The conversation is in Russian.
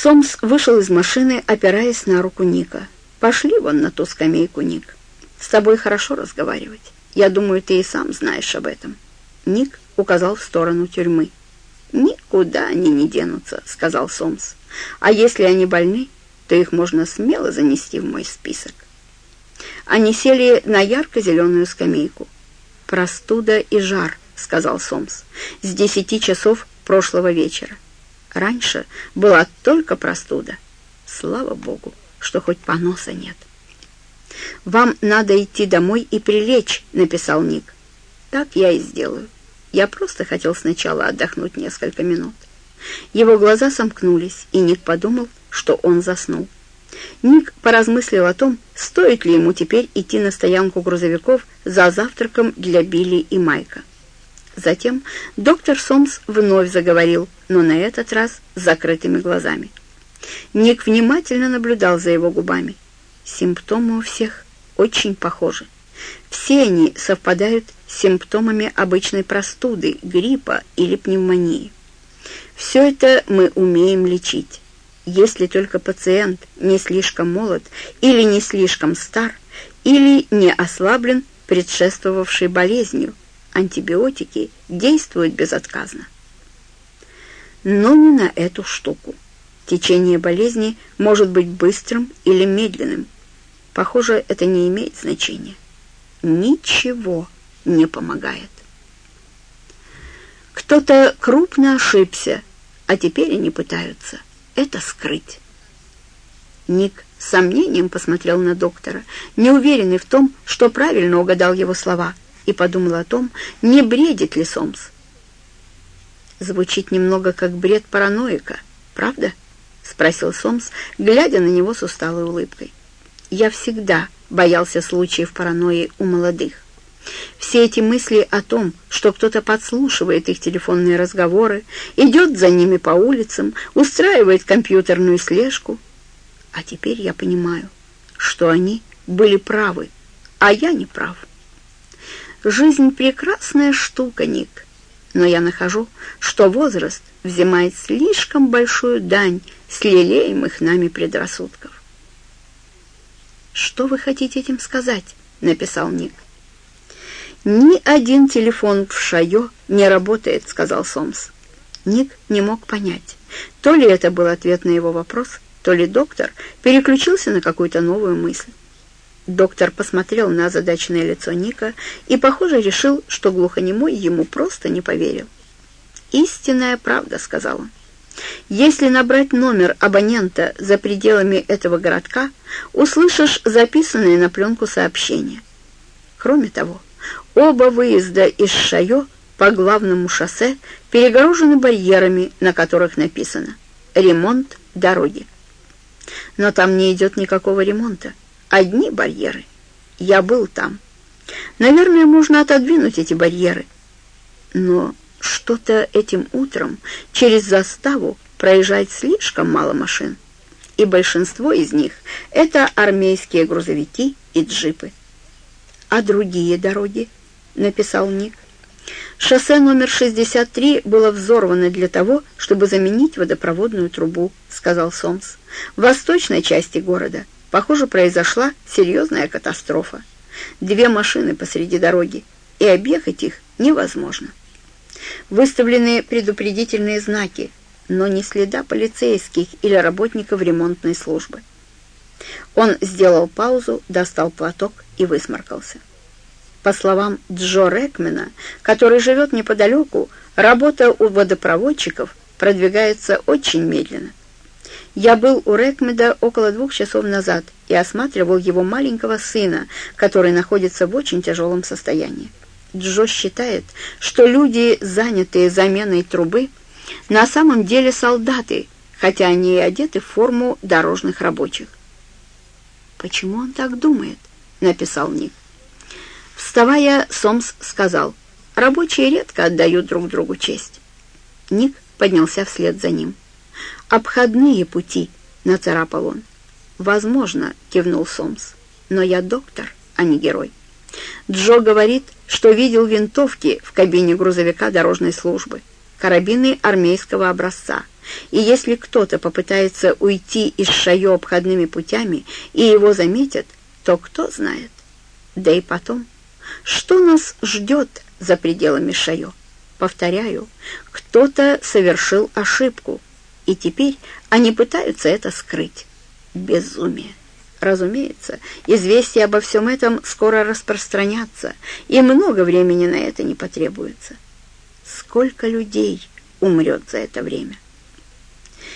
Сомс вышел из машины, опираясь на руку Ника. «Пошли вон на ту скамейку, Ник. С тобой хорошо разговаривать. Я думаю, ты и сам знаешь об этом». Ник указал в сторону тюрьмы. «Никуда они не денутся», — сказал Сомс. «А если они больны, то их можно смело занести в мой список». Они сели на ярко-зеленую скамейку. «Простуда и жар», — сказал Сомс, — «с десяти часов прошлого вечера. Раньше была только простуда. Слава богу, что хоть поноса нет». «Вам надо идти домой и прилечь», — написал Ник. «Так я и сделаю. Я просто хотел сначала отдохнуть несколько минут». Его глаза сомкнулись, и Ник подумал, что он заснул. Ник поразмыслил о том, стоит ли ему теперь идти на стоянку грузовиков за завтраком для Билли и Майка. Затем доктор Сомс вновь заговорил, но на этот раз с закрытыми глазами. Ник внимательно наблюдал за его губами. Симптомы у всех очень похожи. Все они совпадают с симптомами обычной простуды, гриппа или пневмонии. Все это мы умеем лечить если только пациент не слишком молод или не слишком стар, или не ослаблен предшествовавшей болезнью. Антибиотики действуют безотказно. Но не на эту штуку. Течение болезни может быть быстрым или медленным. Похоже, это не имеет значения. Ничего не помогает. Кто-то крупно ошибся, а теперь они пытаются это скрыть. Ник с сомнением посмотрел на доктора, неуверенный в том, что правильно угадал его слова, и подумал о том, не бредит ли Сомс. Звучит немного как бред параноика, правда? спросил Сомс, глядя на него с усталой улыбкой. Я всегда боялся случаев паранойи у молодых. Все эти мысли о том, что кто-то подслушивает их телефонные разговоры, идет за ними по улицам, устраивает компьютерную слежку. А теперь я понимаю, что они были правы, а я не прав. Жизнь — прекрасная штука, Ник, но я нахожу, что возраст взимает слишком большую дань с лелеемых нами предрассудков. «Что вы хотите этим сказать?» — написал Ник. «Ни один телефон в Шайо не работает», — сказал Сомс. Ник не мог понять, то ли это был ответ на его вопрос, то ли доктор переключился на какую-то новую мысль. Доктор посмотрел на задачное лицо Ника и, похоже, решил, что глухонемой ему просто не поверил. «Истинная правда», — сказал он. «Если набрать номер абонента за пределами этого городка, услышишь записанные на пленку сообщения. Кроме того, Оба выезда из Шайо по главному шоссе перегорожены барьерами, на которых написано «Ремонт дороги». Но там не идет никакого ремонта. Одни барьеры. Я был там. Наверное, можно отодвинуть эти барьеры. Но что-то этим утром через заставу проезжает слишком мало машин. И большинство из них — это армейские грузовики и джипы. А другие дороги? написал Ник. Шоссе номер 63 было взорвано для того, чтобы заменить водопроводную трубу, сказал Сомс. В восточной части города, похоже, произошла серьезная катастрофа. Две машины посреди дороги, и объехать их невозможно. Выставлены предупредительные знаки, но ни следа полицейских или работников ремонтной службы. Он сделал паузу, достал платок и высморкался. По словам Джо Рекмена, который живет неподалеку, работа у водопроводчиков продвигается очень медленно. Я был у Рекмеда около двух часов назад и осматривал его маленького сына, который находится в очень тяжелом состоянии. Джо считает, что люди, занятые заменой трубы, на самом деле солдаты, хотя они и одеты в форму дорожных рабочих. «Почему он так думает?» — написал Ник. Вставая, Сомс сказал, «Рабочие редко отдают друг другу честь». Ник поднялся вслед за ним. «Обходные пути», — нацарапал он. «Возможно», — кивнул Сомс, — «но я доктор, а не герой». Джо говорит, что видел винтовки в кабине грузовика дорожной службы, карабины армейского образца, И если кто-то попытается уйти из Шайо обходными путями и его заметят, то кто знает. Да и потом, что нас ждет за пределами Шайо? Повторяю, кто-то совершил ошибку, и теперь они пытаются это скрыть. Безумие. Разумеется, известия обо всем этом скоро распространятся, и много времени на это не потребуется. Сколько людей умрет за это время?